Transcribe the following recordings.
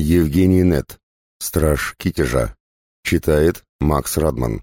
Евгений Нет. Страж Китежа. Читает Макс Радман.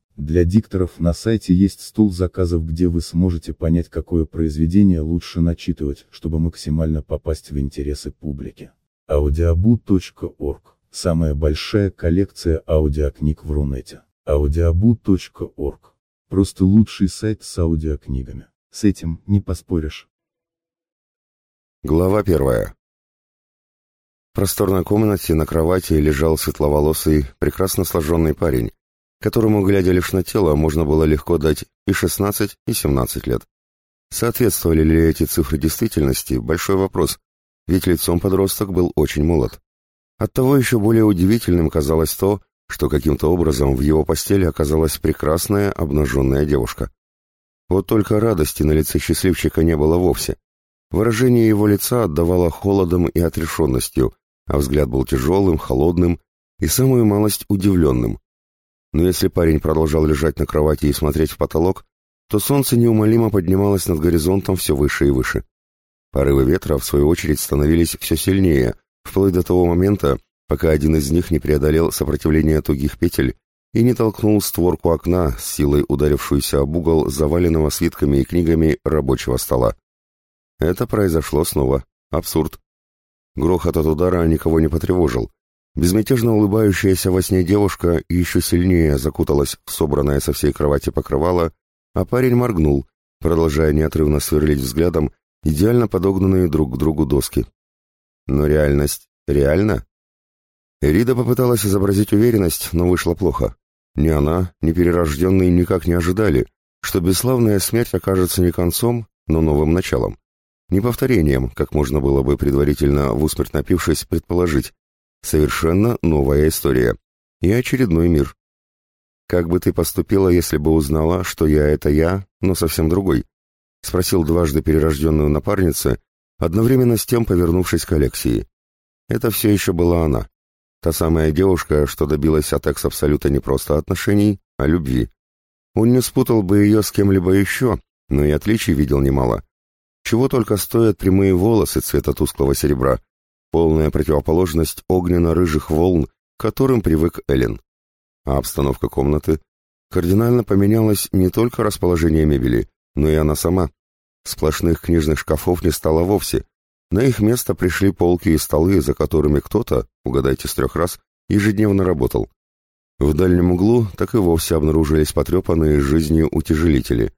Для дикторов на сайте есть стол заказов, где вы сможете понять, какое произведение лучше начитывать, чтобы максимально попасть в интересы публики. audiobu.org – самая большая коллекция аудиокниг в Рунете. audiobu.org – просто лучший сайт с аудиокнигами. С этим не поспоришь. Глава первая. В просторной комнате на кровати лежал светловолосый, прекрасно сложенный парень, которому, глядя лишь на тело, можно было легко дать и 16, и 17 лет. Соответствовали ли эти цифры действительности – большой вопрос, ведь лицом подросток был очень молод. Оттого еще более удивительным казалось то, что каким-то образом в его постели оказалась прекрасная обнаженная девушка. Вот только радости на лице счастливчика не было вовсе. Выражение его лица отдавало холодом и отрешенностью, а взгляд был тяжелым, холодным и самую малость удивленным. Но если парень продолжал лежать на кровати и смотреть в потолок, то солнце неумолимо поднималось над горизонтом все выше и выше. Порывы ветра, в свою очередь, становились все сильнее, вплоть до того момента, пока один из них не преодолел сопротивление тугих петель и не толкнул створку окна, с силой ударившуюся об угол заваленного свитками и книгами рабочего стола. Это произошло снова. Абсурд. Грохот от удара никого не потревожил, Безмятежно улыбающаяся во сне девушка еще сильнее закуталась в собранное со всей кровати покрывало, а парень моргнул, продолжая неотрывно сверлить взглядом идеально подогнанные друг к другу доски. Но реальность реальна? Эрида попыталась изобразить уверенность, но вышло плохо. Ни она, ни перерожденные никак не ожидали, что бесславная смерть окажется не концом, но новым началом. Не повторением, как можно было бы предварительно в усмерть напившись предположить, Совершенно новая история. И очередной мир. «Как бы ты поступила, если бы узнала, что я — это я, но совсем другой?» — спросил дважды перерожденную напарница, одновременно с тем повернувшись к Алексии. Это все еще была она. Та самая девушка, что добилась от экс абсолюта не просто отношений, а любви. Он не спутал бы ее с кем-либо еще, но и отличий видел немало. Чего только стоят прямые волосы цвета тусклого серебра, полная противоположность огненно-рыжих волн, к которым привык Эллен. А обстановка комнаты кардинально поменялась не только расположение мебели, но и она сама. Сплошных книжных шкафов не стало вовсе. На их место пришли полки и столы, за которыми кто-то, угадайте с трех раз, ежедневно работал. В дальнем углу так и вовсе обнаружились потрепанные жизнью утяжелители.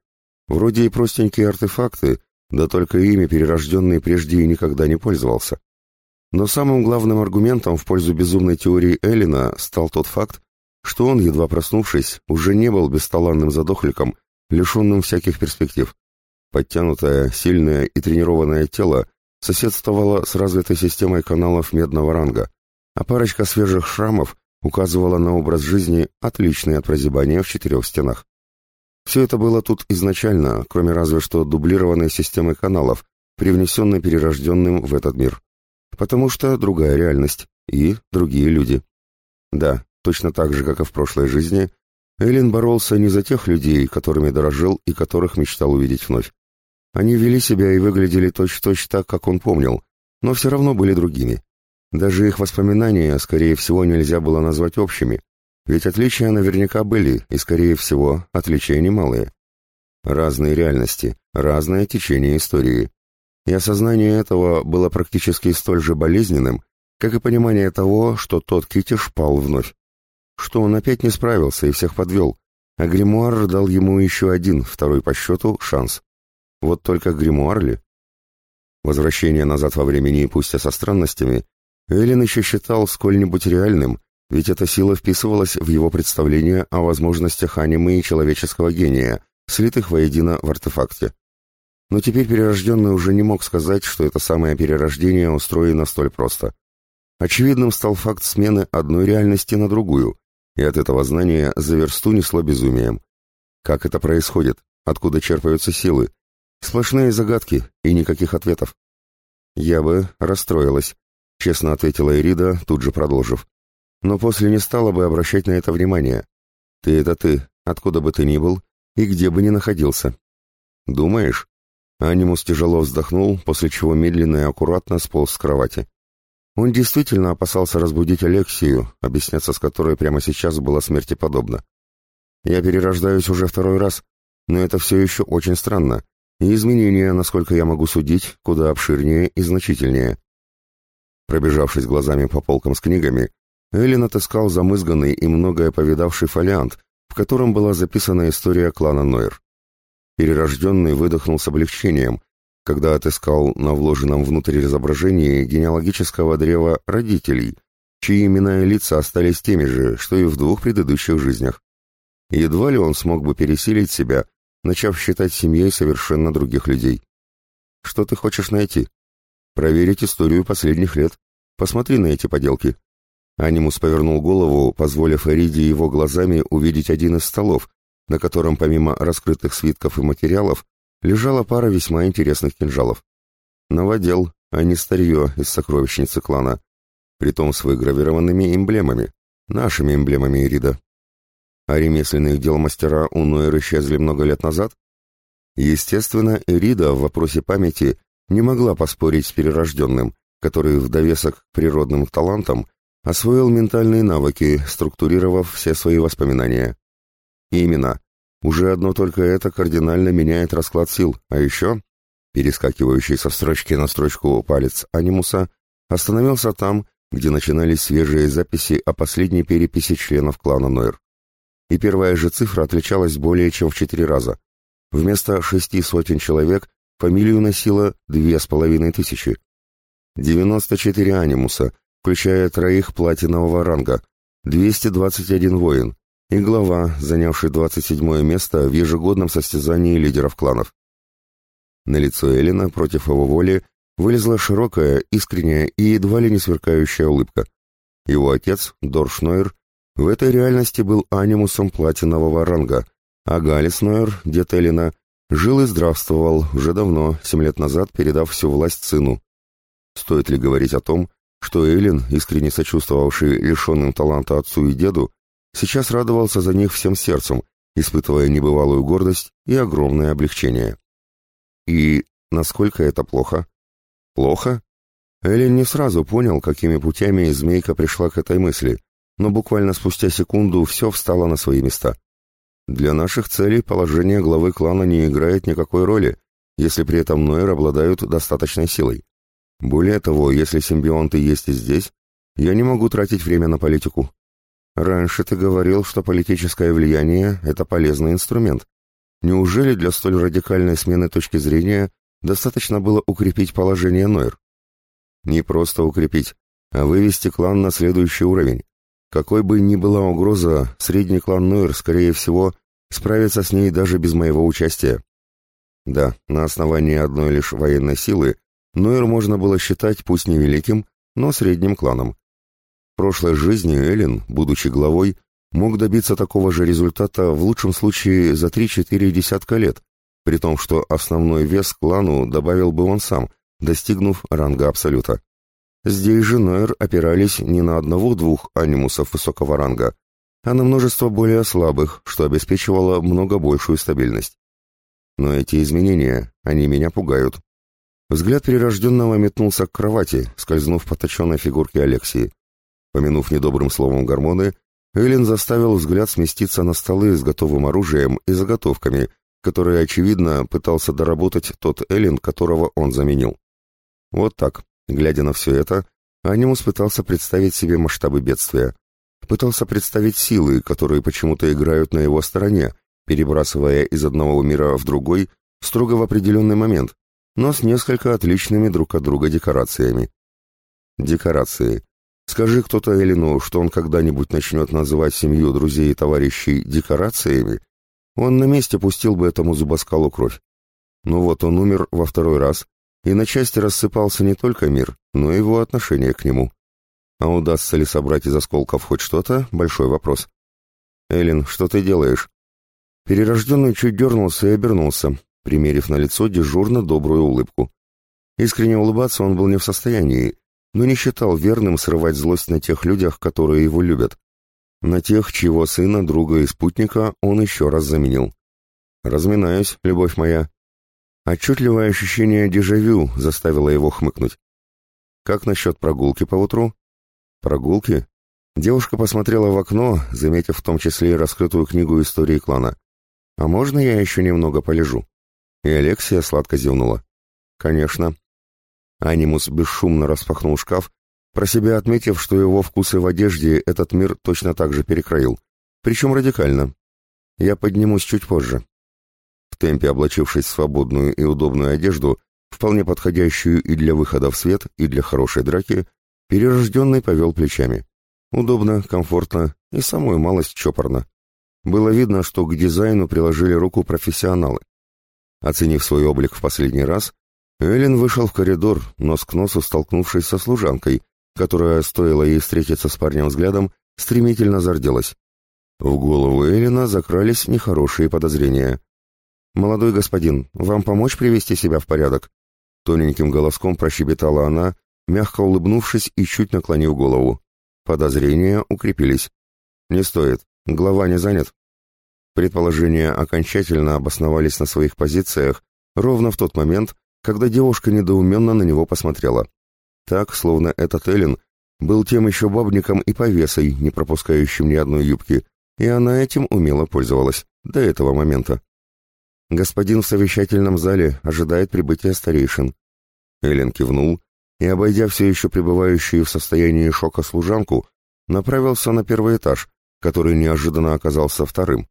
Вроде и простенькие артефакты, да только ими перерожденный прежде и никогда не пользовался. Но самым главным аргументом в пользу безумной теории Эллина стал тот факт, что он, едва проснувшись, уже не был бесталанным задохликом, лишенным всяких перспектив. Подтянутое, сильное и тренированное тело соседствовало с развитой системой каналов медного ранга, а парочка свежих шрамов указывала на образ жизни, отличный от прозябания в четырех стенах. Все это было тут изначально, кроме разве что дублированной системы каналов, привнесенной перерожденным в этот мир потому что другая реальность и другие люди. Да, точно так же, как и в прошлой жизни, Эллен боролся не за тех людей, которыми дорожил и которых мечтал увидеть вновь. Они вели себя и выглядели точь-в-точь -точь так, как он помнил, но все равно были другими. Даже их воспоминания, скорее всего, нельзя было назвать общими, ведь отличия наверняка были, и, скорее всего, отличия немалые. Разные реальности, разное течение истории и осознание этого было практически столь же болезненным, как и понимание того, что тот Китиш пал вновь. Что он опять не справился и всех подвел, а гримуар дал ему еще один, второй по счету, шанс. Вот только гримуар ли? Возвращение назад во времени, пусть и со странностями, Эллен еще считал сколь-нибудь реальным, ведь эта сила вписывалась в его представление о возможностях анимы и человеческого гения, слитых воедино в артефакте. Но теперь перерожденный уже не мог сказать, что это самое перерождение устроено столь просто. Очевидным стал факт смены одной реальности на другую, и от этого знания за версту несло безумием. Как это происходит? Откуда черпаются силы? Сплошные загадки и никаких ответов. Я бы расстроилась, честно ответила Ирида, тут же продолжив. Но после не стала бы обращать на это внимание. Ты это ты, откуда бы ты ни был и где бы ни находился. Думаешь? Анимус тяжело вздохнул, после чего медленно и аккуратно сполз с кровати. Он действительно опасался разбудить Алексию, объясняться с которой прямо сейчас было смерти подобно. Я перерождаюсь уже второй раз, но это все еще очень странно, и изменения, насколько я могу судить, куда обширнее и значительнее. Пробежавшись глазами по полкам с книгами, Эллен отыскал замызганный и многое повидавший фолиант, в котором была записана история клана Нойер. Перерожденный выдохнул с облегчением, когда отыскал на вложенном внутрь изображении генеалогического древа родителей, чьи имена и лица остались теми же, что и в двух предыдущих жизнях. Едва ли он смог бы пересилить себя, начав считать семьей совершенно других людей. Что ты хочешь найти? Проверить историю последних лет. Посмотри на эти поделки. Анимус повернул голову, позволив Эриде его глазами увидеть один из столов, на котором помимо раскрытых свитков и материалов лежала пара весьма интересных кинжалов. Новодел, а не старье из сокровищницы клана, притом с выгравированными эмблемами, нашими эмблемами Ирида. А ремесленных дел мастера у Нойер исчезли много лет назад? Естественно, Ирида в вопросе памяти не могла поспорить с перерожденным, который в довесок к природным талантам освоил ментальные навыки, структурировав все свои воспоминания. Именно. Уже одно только это кардинально меняет расклад сил, а еще, перескакивающий со строчки на строчку палец анимуса, остановился там, где начинались свежие записи о последней переписи членов клана Нойр. И первая же цифра отличалась более чем в четыре раза. Вместо шести сотен человек фамилию носило две с половиной тысячи. 94 анимуса, включая троих платинового ранга, 221 воин, и глава, занявший 27 место в ежегодном состязании лидеров кланов. На лицо Элина против его воли вылезла широкая, искренняя и едва ли не сверкающая улыбка. Его отец, Дор Шнойер, в этой реальности был анимусом платинового ранга, а Галис Нойер, дед Элина, жил и здравствовал уже давно, семь лет назад передав всю власть сыну. Стоит ли говорить о том, что Эллен, искренне сочувствовавший лишенным таланта отцу и деду, сейчас радовался за них всем сердцем, испытывая небывалую гордость и огромное облегчение. И насколько это плохо? Плохо? Эллен не сразу понял, какими путями змейка пришла к этой мысли, но буквально спустя секунду все встало на свои места. Для наших целей положение главы клана не играет никакой роли, если при этом Нойер обладают достаточной силой. Более того, если симбионты есть и здесь, я не могу тратить время на политику. Раньше ты говорил, что политическое влияние — это полезный инструмент. Неужели для столь радикальной смены точки зрения достаточно было укрепить положение Нойр? Не просто укрепить, а вывести клан на следующий уровень. Какой бы ни была угроза, средний клан Нойр, скорее всего, справится с ней даже без моего участия. Да, на основании одной лишь военной силы Нойр можно было считать пусть невеликим, но средним кланом. Прошлой жизни Эллен, будучи главой, мог добиться такого же результата в лучшем случае за 3-4 десятка лет, при том, что основной вес клану добавил бы он сам, достигнув ранга Абсолюта. Здесь же Нойер опирались не на одного-двух анимусов высокого ранга, а на множество более слабых, что обеспечивало много большую стабильность. Но эти изменения, они меня пугают. Взгляд перерожденного метнулся к кровати, скользнув по точенной фигурке Алексии. Помянув недобрым словом гормоны, Эллен заставил взгляд сместиться на столы с готовым оружием и заготовками, которые, очевидно, пытался доработать тот Эллен, которого он заменил. Вот так, глядя на все это, Анимус пытался представить себе масштабы бедствия. Пытался представить силы, которые почему-то играют на его стороне, перебрасывая из одного мира в другой строго в определенный момент, но с несколько отличными друг от друга декорациями. Декорации. Скажи кто-то Элину, что он когда-нибудь начнет называть семью друзей и товарищей декорациями, он на месте пустил бы этому зубоскалу кровь. Но вот он умер во второй раз, и на части рассыпался не только мир, но и его отношение к нему. А удастся ли собрать из осколков хоть что-то – большой вопрос. «Эллен, что ты делаешь?» Перерожденный чуть дернулся и обернулся, примерив на лицо дежурно добрую улыбку. Искренне улыбаться он был не в состоянии, но не считал верным срывать злость на тех людях, которые его любят. На тех, чьего сына, друга и спутника он еще раз заменил. «Разминаюсь, любовь моя». Отчетливое ощущение дежавю заставило его хмыкнуть. «Как насчет прогулки поутру?» «Прогулки?» Девушка посмотрела в окно, заметив в том числе и раскрытую книгу истории клана. «А можно я еще немного полежу?» И Алексия сладко зевнула. «Конечно». Анимус бесшумно распахнул шкаф, про себя отметив, что его вкусы в одежде этот мир точно так же перекроил. Причем радикально. Я поднимусь чуть позже. В темпе облачившись в свободную и удобную одежду, вполне подходящую и для выхода в свет, и для хорошей драки, перерожденный повел плечами. Удобно, комфортно и самую малость чопорно. Было видно, что к дизайну приложили руку профессионалы. Оценив свой облик в последний раз, Эллен вышел в коридор, нос к носу столкнувшись со служанкой, которая, стоило ей встретиться с парнем взглядом, стремительно зарделась. В голову Эллина закрались нехорошие подозрения. «Молодой господин, вам помочь привести себя в порядок?» Тоненьким голоском прощебетала она, мягко улыбнувшись и чуть наклонив голову. Подозрения укрепились. «Не стоит. Глава не занят?» Предположения окончательно обосновались на своих позициях ровно в тот момент, когда девушка недоуменно на него посмотрела. Так, словно этот Эллен был тем еще бабником и повесой, не пропускающим ни одной юбки, и она этим умело пользовалась до этого момента. «Господин в совещательном зале ожидает прибытия старейшин». Эллен кивнул и, обойдя все еще пребывающую в состоянии шока служанку, направился на первый этаж, который неожиданно оказался вторым.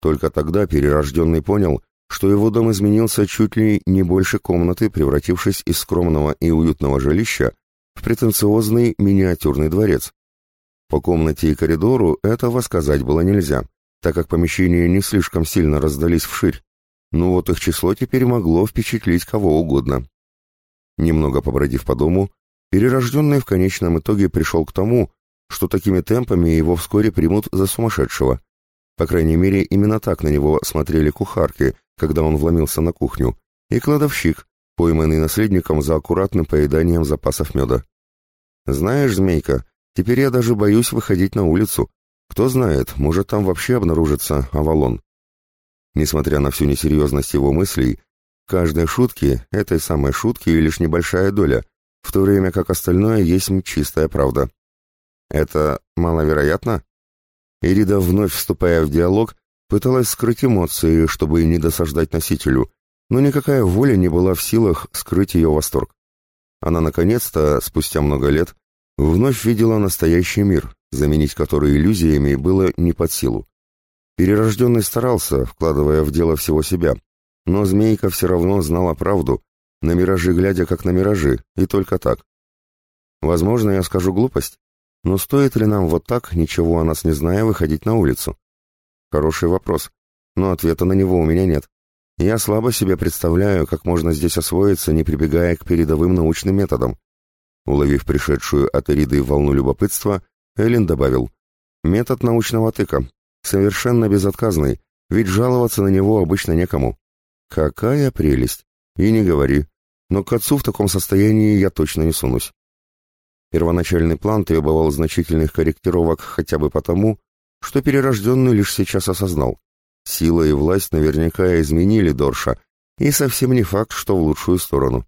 Только тогда перерожденный понял, что его дом изменился чуть ли не больше комнаты, превратившись из скромного и уютного жилища в претенциозный миниатюрный дворец. По комнате и коридору этого сказать было нельзя, так как помещения не слишком сильно раздались вширь. Но вот их число теперь могло впечатлить кого угодно. Немного побродив по дому, перерожденный в конечном итоге пришел к тому, что такими темпами его вскоре примут за сумасшедшего. По крайней мере, именно так на него смотрели кухарки, когда он вломился на кухню, и кладовщик, пойманный наследником за аккуратным поеданием запасов меда. «Знаешь, змейка, теперь я даже боюсь выходить на улицу. Кто знает, может там вообще обнаружится Авалон». Несмотря на всю несерьезность его мыслей, каждой шутки, этой самой шутки лишь небольшая доля, в то время как остальное есть чистая правда. Это маловероятно? Ирида, вновь вступая в диалог, пыталась скрыть эмоции, чтобы не досаждать носителю, но никакая воля не была в силах скрыть ее восторг. Она наконец-то, спустя много лет, вновь видела настоящий мир, заменить который иллюзиями было не под силу. Перерожденный старался, вкладывая в дело всего себя, но змейка все равно знала правду, на миражи глядя как на миражи, и только так. Возможно, я скажу глупость, но стоит ли нам вот так, ничего о нас не зная, выходить на улицу? Хороший вопрос, но ответа на него у меня нет. Я слабо себе представляю, как можно здесь освоиться, не прибегая к передовым научным методам. Уловив пришедшую от Эриды волну любопытства, Эллен добавил, «Метод научного тыка. Совершенно безотказный, ведь жаловаться на него обычно некому». «Какая прелесть! И не говори. Но к отцу в таком состоянии я точно не сунусь». Первоначальный план требовал значительных корректировок хотя бы потому, что перерожденный лишь сейчас осознал. Сила и власть наверняка изменили Дорша, и совсем не факт, что в лучшую сторону.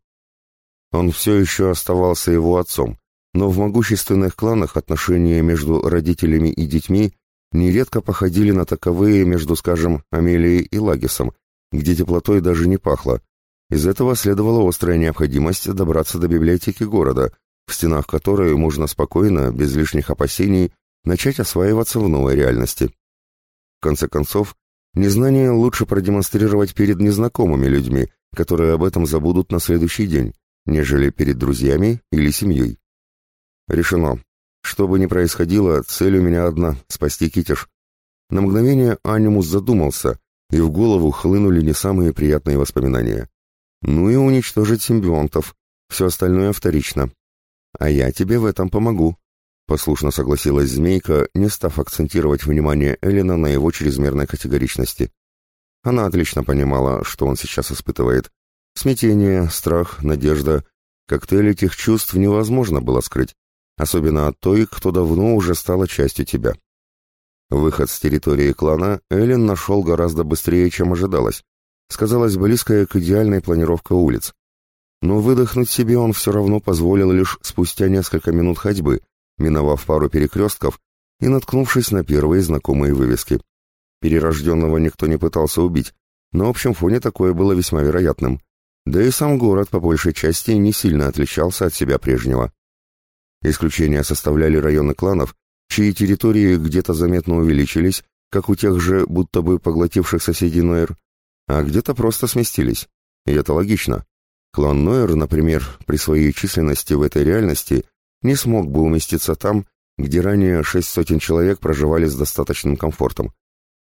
Он все еще оставался его отцом, но в могущественных кланах отношения между родителями и детьми нередко походили на таковые между, скажем, Амелией и Лагисом, где теплотой даже не пахло. Из этого следовала острая необходимость добраться до библиотеки города, в стенах которой можно спокойно, без лишних опасений, начать осваиваться в новой реальности. В конце концов, незнание лучше продемонстрировать перед незнакомыми людьми, которые об этом забудут на следующий день, нежели перед друзьями или семьей. Решено. Что бы ни происходило, цель у меня одна — спасти Китиш. На мгновение Анимус задумался, и в голову хлынули не самые приятные воспоминания. Ну и уничтожить симбионтов. Все остальное вторично. А я тебе в этом помогу. Послушно согласилась Змейка, не став акцентировать внимание Эллина на его чрезмерной категоричности. Она отлично понимала, что он сейчас испытывает. Смятение, страх, надежда. Коктейль этих чувств невозможно было скрыть, особенно от той, кто давно уже стала частью тебя. Выход с территории клана Эллен нашел гораздо быстрее, чем ожидалось. Сказалась близкая к идеальной планировка улиц. Но выдохнуть себе он все равно позволил лишь спустя несколько минут ходьбы, миновав пару перекрестков и наткнувшись на первые знакомые вывески. Перерожденного никто не пытался убить, на общем фоне такое было весьма вероятным. Да и сам город по большей части не сильно отличался от себя прежнего. Исключения составляли районы кланов, чьи территории где-то заметно увеличились, как у тех же, будто бы поглотивших соседей Нойер, а где-то просто сместились. И это логично. Клан Нойер, например, при своей численности в этой реальности не смог бы уместиться там, где ранее шесть сотен человек проживали с достаточным комфортом.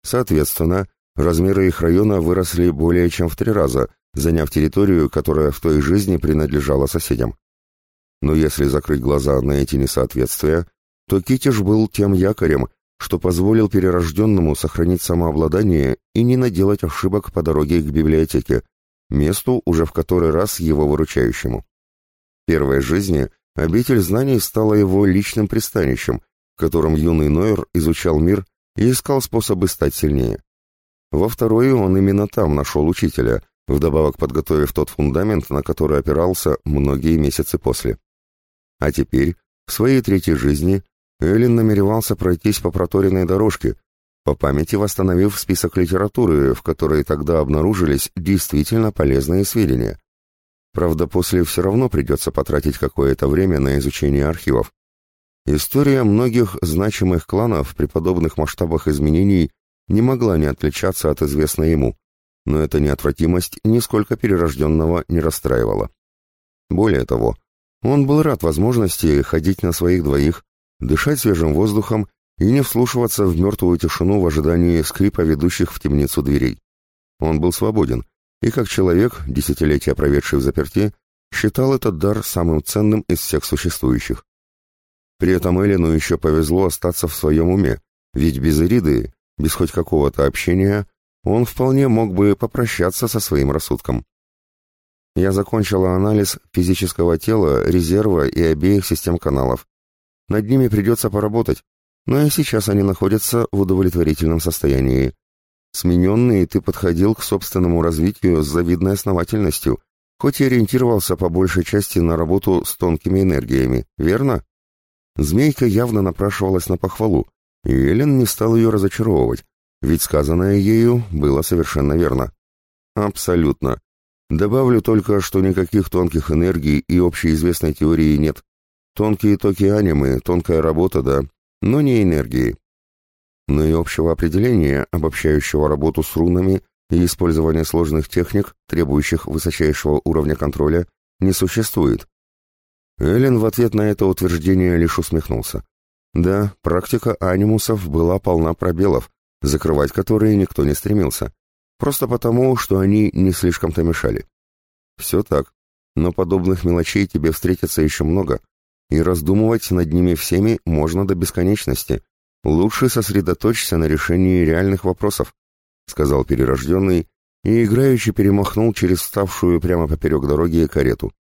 Соответственно, размеры их района выросли более чем в три раза, заняв территорию, которая в той жизни принадлежала соседям. Но если закрыть глаза на эти несоответствия, то Китиш был тем якорем, что позволил перерожденному сохранить самообладание и не наделать ошибок по дороге к библиотеке, месту уже в который раз его выручающему. В первой жизни обитель знаний стала его личным пристанищем, в котором юный Нойер изучал мир и искал способы стать сильнее. Во второй он именно там нашел учителя, вдобавок подготовив тот фундамент, на который опирался многие месяцы после. А теперь, в своей третьей жизни, Эллен намеревался пройтись по проторенной дорожке, по памяти восстановив список литературы, в которой тогда обнаружились действительно полезные сведения. Правда, после все равно придется потратить какое-то время на изучение архивов. История многих значимых кланов при подобных масштабах изменений не могла не отличаться от известной ему, но эта неотвратимость нисколько перерожденного не расстраивала. Более того, он был рад возможности ходить на своих двоих, дышать свежим воздухом и не вслушиваться в мертвую тишину в ожидании скрипа ведущих в темницу дверей. Он был свободен, и как человек, десятилетия проведший в заперти, считал этот дар самым ценным из всех существующих. При этом Эллину еще повезло остаться в своем уме, ведь без Ириды, без хоть какого-то общения, он вполне мог бы попрощаться со своим рассудком. Я закончила анализ физического тела, резерва и обеих систем каналов. Над ними придется поработать, но и сейчас они находятся в удовлетворительном состоянии. Смененный ты подходил к собственному развитию с завидной основательностью, хоть и ориентировался по большей части на работу с тонкими энергиями, верно? Змейка явно напрашивалась на похвалу, и Эллен не стал ее разочаровывать, ведь сказанное ею было совершенно верно. Абсолютно. Добавлю только, что никаких тонких энергий и общеизвестной теории нет. Тонкие токи анимы, тонкая работа, да, но не энергии. Но и общего определения, обобщающего работу с рунами и использование сложных техник, требующих высочайшего уровня контроля, не существует. Эллен в ответ на это утверждение лишь усмехнулся. Да, практика анимусов была полна пробелов, закрывать которые никто не стремился. Просто потому, что они не слишком-то мешали. Все так, но подобных мелочей тебе встретится еще много, и раздумывать над ними всеми можно до бесконечности. Лучше сосредоточься на решении реальных вопросов, сказал перерожденный и играючи перемахнул через вставшую прямо поперек дороги карету.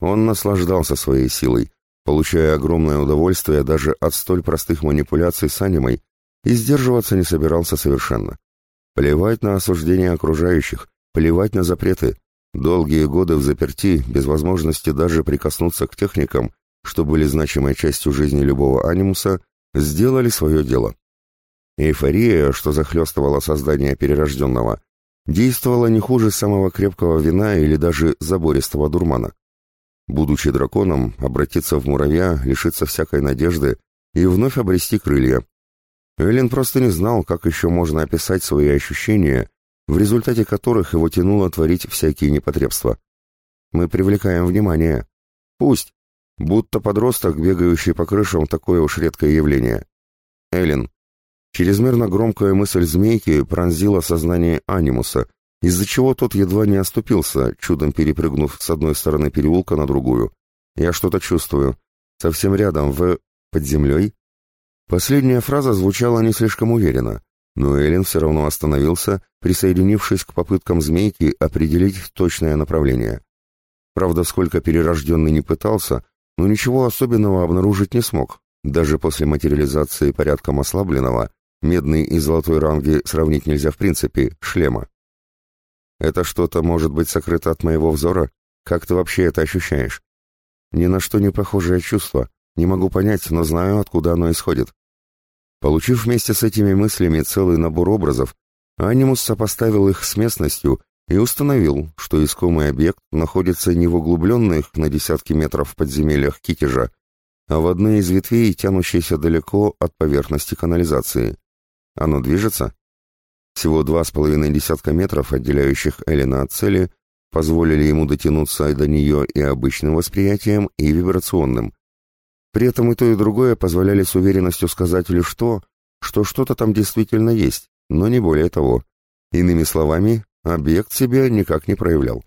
Он наслаждался своей силой, получая огромное удовольствие даже от столь простых манипуляций с анимой, и сдерживаться не собирался совершенно. Плевать на осуждение окружающих, плевать на запреты. Долгие годы в заперти, без возможности даже прикоснуться к техникам, что были значимой частью жизни любого анимуса, сделали свое дело. Эйфория, что захлестывала создание перерожденного, действовала не хуже самого крепкого вина или даже забористого дурмана. Будучи драконом, обратиться в муравья, лишиться всякой надежды и вновь обрести крылья. Эллен просто не знал, как еще можно описать свои ощущения, в результате которых его тянуло творить всякие непотребства. Мы привлекаем внимание. Пусть. Будто подросток, бегающий по крышам, такое уж редкое явление. Эллен. Чрезмерно громкая мысль змейки пронзила сознание анимуса, из-за чего тот едва не оступился, чудом перепрыгнув с одной стороны переулка на другую. Я что-то чувствую. Совсем рядом, в... под землей. Последняя фраза звучала не слишком уверенно, но Эллен все равно остановился, присоединившись к попыткам змейки определить точное направление. Правда, сколько перерожденный не пытался, но ничего особенного обнаружить не смог. Даже после материализации порядком ослабленного, медный и золотой ранги сравнить нельзя в принципе, шлема. Это что-то может быть сокрыто от моего взора? Как ты вообще это ощущаешь? Ни на что не похожее чувство. Не могу понять, но знаю, откуда оно исходит. Получив вместе с этими мыслями целый набор образов, Анимус сопоставил их с местностью и установил, что искомый объект находится не в углубленных на десятки метров подземельях Китежа, а в одной из ветвей, тянущейся далеко от поверхности канализации. Оно движется? Всего два с половиной десятка метров, отделяющих Эллина от цели, позволили ему дотянуться до нее и обычным восприятием, и вибрационным. При этом и то, и другое позволяли с уверенностью сказать лишь то, что что-то там действительно есть, но не более того. Иными словами, объект себя никак не проявлял.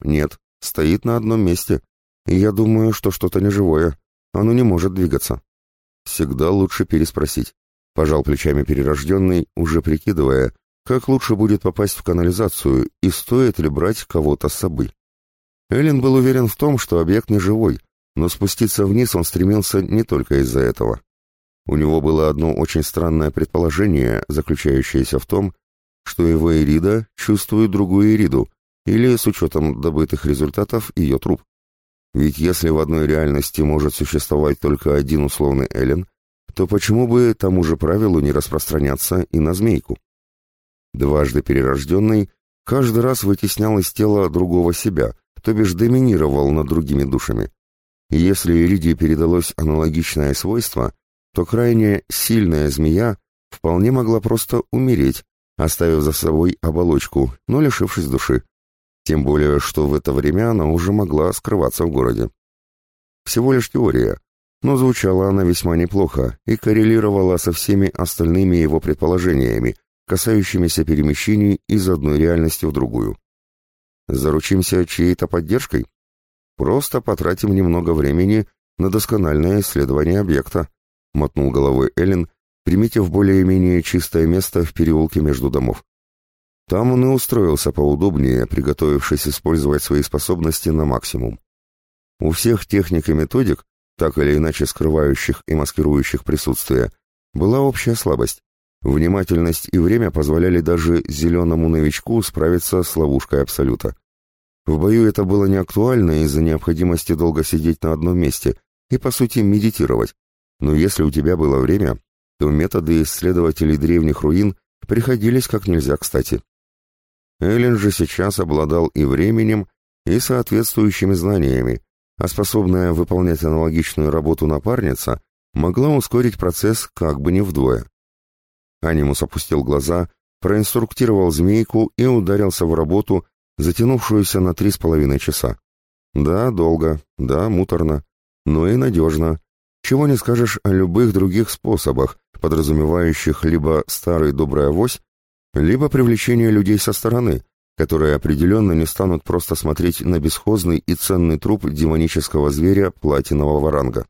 Нет, стоит на одном месте, я думаю, что что-то неживое, оно не может двигаться. Всегда лучше переспросить. Пожал плечами перерожденный, уже прикидывая, как лучше будет попасть в канализацию и стоит ли брать кого-то с собой. Эллен был уверен в том, что объект не живой, но спуститься вниз он стремился не только из-за этого. У него было одно очень странное предположение, заключающееся в том, что его Ирида чувствует другую Ириду, или, с учетом добытых результатов, ее труп. Ведь если в одной реальности может существовать только один условный Эллен, то почему бы тому же правилу не распространяться и на змейку? Дважды перерожденный каждый раз вытеснял из тела другого себя, то бишь доминировал над другими душами. И если Иридии передалось аналогичное свойство, то крайне сильная змея вполне могла просто умереть, оставив за собой оболочку, но лишившись души. Тем более, что в это время она уже могла скрываться в городе. Всего лишь теория, но звучала она весьма неплохо и коррелировала со всеми остальными его предположениями, касающимися перемещений из одной реальности в другую. Заручимся чьей-то поддержкой? Просто потратим немного времени на доскональное исследование объекта, мотнул головой Эллен, приметив более-менее чистое место в переулке между домов. Там он и устроился поудобнее, приготовившись использовать свои способности на максимум. У всех техник и методик так или иначе скрывающих и маскирующих присутствие, была общая слабость. Внимательность и время позволяли даже зеленому новичку справиться с ловушкой Абсолюта. В бою это было не актуально из-за необходимости долго сидеть на одном месте и, по сути, медитировать. Но если у тебя было время, то методы исследователей древних руин приходились как нельзя кстати. Эллен же сейчас обладал и временем, и соответствующими знаниями, а способная выполнять аналогичную работу напарница могла ускорить процесс как бы не вдвое. Анимус опустил глаза, проинструктировал змейку и ударился в работу, затянувшуюся на три с половиной часа. Да, долго, да, муторно, но и надежно. Чего не скажешь о любых других способах, подразумевающих либо старый добрый авось, либо привлечение людей со стороны, которые определенно не станут просто смотреть на бесхозный и ценный труп демонического зверя платинового ранга.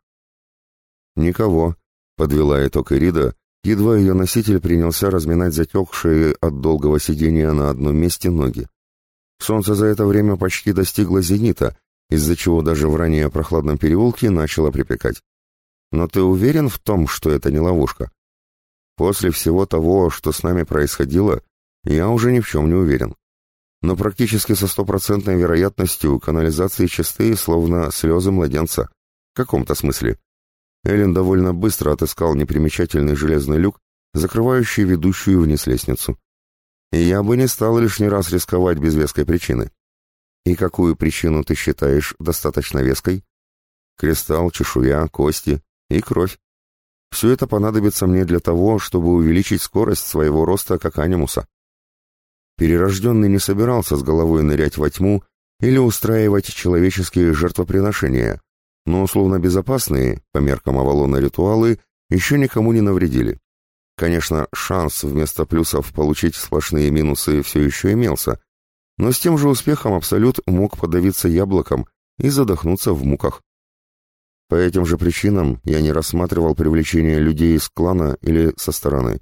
«Никого», — подвела итог Ирида, едва ее носитель принялся разминать затекшие от долгого сидения на одном месте ноги. Солнце за это время почти достигло зенита, из-за чего даже в ранее прохладном переулке начало припекать. «Но ты уверен в том, что это не ловушка?» «После всего того, что с нами происходило, я уже ни в чем не уверен но практически со стопроцентной вероятностью канализации чистые, словно слезы младенца. В каком-то смысле. Эллен довольно быстро отыскал непримечательный железный люк, закрывающий ведущую вниз лестницу. И я бы не стал лишний раз рисковать без веской причины. И какую причину ты считаешь достаточно веской? Кристалл, чешуя, кости и кровь. Все это понадобится мне для того, чтобы увеличить скорость своего роста как анимуса. Перерожденный не собирался с головой нырять во тьму или устраивать человеческие жертвоприношения, но условно безопасные, по меркам Авалона ритуалы, еще никому не навредили. Конечно, шанс вместо плюсов получить сплошные минусы все еще имелся, но с тем же успехом Абсолют мог подавиться яблоком и задохнуться в муках. По этим же причинам я не рассматривал привлечение людей из клана или со стороны.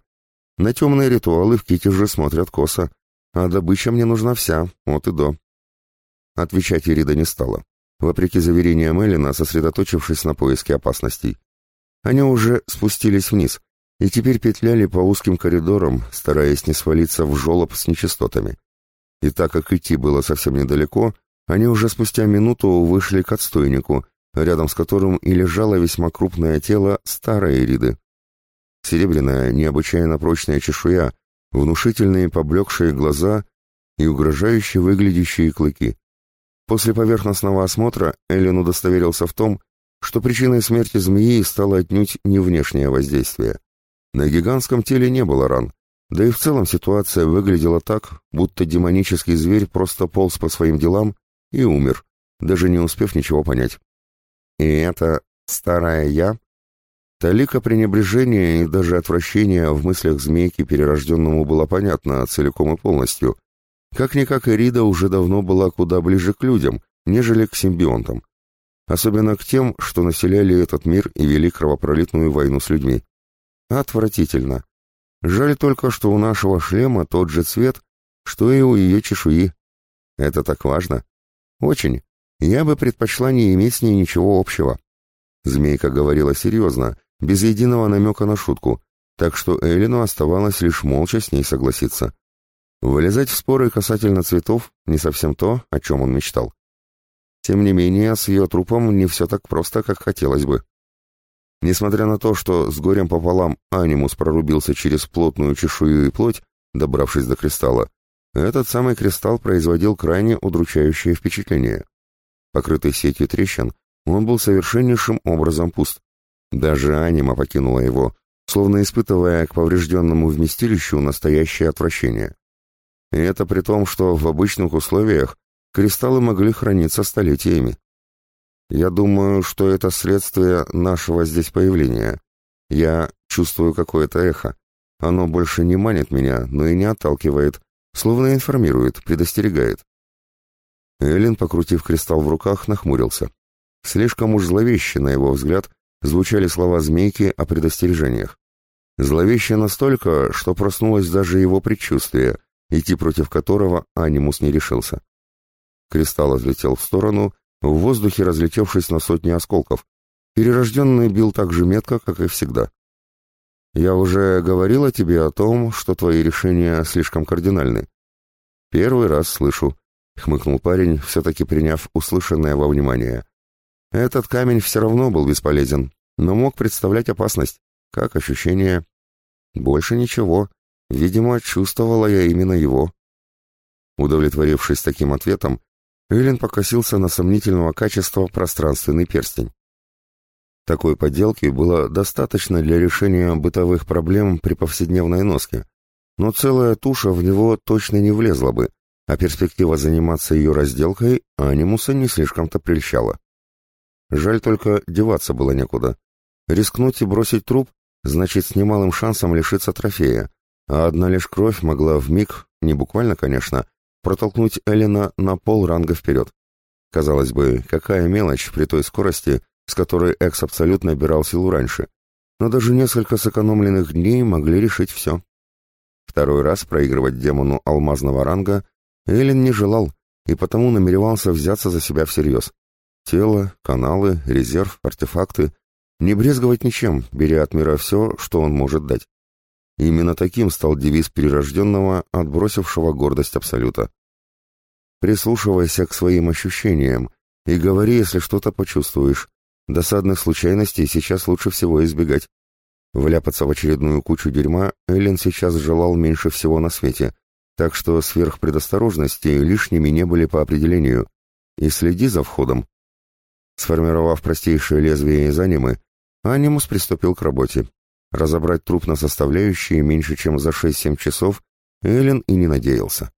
На темные ритуалы в Ките же смотрят косо, а добыча мне нужна вся, от и до. Отвечать Ирида не стала, вопреки заверениям Эллина, сосредоточившись на поиске опасностей. Они уже спустились вниз и теперь петляли по узким коридорам, стараясь не свалиться в жолоб с нечистотами. И так как идти было совсем недалеко, они уже спустя минуту вышли к отстойнику, рядом с которым и лежало весьма крупное тело старой Ириды. Серебряная, необычайно прочная чешуя, внушительные поблекшие глаза и угрожающе выглядящие клыки. После поверхностного осмотра Эллен удостоверился в том, что причиной смерти змеи стало отнюдь не внешнее воздействие. На гигантском теле не было ран, да и в целом ситуация выглядела так, будто демонический зверь просто полз по своим делам и умер, даже не успев ничего понять. И это старая я? Талика пренебрежения и даже отвращения в мыслях змейки перерожденному было понятно целиком и полностью. Как-никак Эрида уже давно была куда ближе к людям, нежели к симбионтам. Особенно к тем, что населяли этот мир и вели кровопролитную войну с людьми. Отвратительно. Жаль только, что у нашего шлема тот же цвет, что и у ее чешуи. Это так важно. Очень. Я бы предпочла не иметь с ней ничего общего. Змейка говорила серьезно, без единого намека на шутку, так что Эллину оставалось лишь молча с ней согласиться. Вылезать в споры касательно цветов не совсем то, о чем он мечтал. Тем не менее, с ее трупом не все так просто, как хотелось бы. Несмотря на то, что с горем пополам анимус прорубился через плотную чешую и плоть, добравшись до кристалла, этот самый кристалл производил крайне удручающее впечатление. Покрытый сетью трещин, он был совершеннейшим образом пуст. Даже анима покинула его, словно испытывая к поврежденному вместилищу настоящее отвращение. И это при том, что в обычных условиях кристаллы могли храниться столетиями. Я думаю, что это следствие нашего здесь появления. Я чувствую какое-то эхо. Оно больше не манит меня, но и не отталкивает, словно информирует, предостерегает. Эллен, покрутив кристалл в руках, нахмурился. Слишком уж зловеще, на его взгляд, звучали слова змейки о предостережениях. Зловеще настолько, что проснулось даже его предчувствие, идти против которого Анимус не решился. Кристалл взлетел в сторону, в воздухе разлетевшись на сотни осколков. Перерожденный бил так же метко, как и всегда. «Я уже говорила тебе о том, что твои решения слишком кардинальны». «Первый раз слышу», — хмыкнул парень, все-таки приняв услышанное во внимание. Этот камень все равно был бесполезен, но мог представлять опасность. Как ощущение? Больше ничего. Видимо, чувствовала я именно его. Удовлетворившись таким ответом, Эллен покосился на сомнительного качества пространственный перстень. Такой подделки было достаточно для решения бытовых проблем при повседневной носке, но целая туша в него точно не влезла бы, а перспектива заниматься ее разделкой анимуса не слишком-то прельщала. Жаль только, деваться было некуда. Рискнуть и бросить труп значит с немалым шансом лишиться трофея, а одна лишь кровь могла в миг, не буквально, конечно, протолкнуть Эллина на пол ранга вперед. Казалось бы, какая мелочь при той скорости, с которой Экс абсолютно набирал силу раньше. Но даже несколько сэкономленных дней могли решить все. Второй раз проигрывать демону алмазного ранга Эллен не желал и потому намеревался взяться за себя всерьез. Тело, каналы, резерв, артефакты. Не брезговать ничем, беря от мира все, что он может дать. Именно таким стал девиз перерожденного, отбросившего гордость Абсолюта. Прислушивайся к своим ощущениям и говори, если что-то почувствуешь. Досадных случайностей сейчас лучше всего избегать. Вляпаться в очередную кучу дерьма Эллен сейчас желал меньше всего на свете, так что сверхпредосторожности лишними не были по определению. И следи за входом. Сформировав простейшее лезвие из анимы, анимус приступил к работе. Разобрать труп на составляющие меньше чем за 6-7 часов Эллен и не надеялся.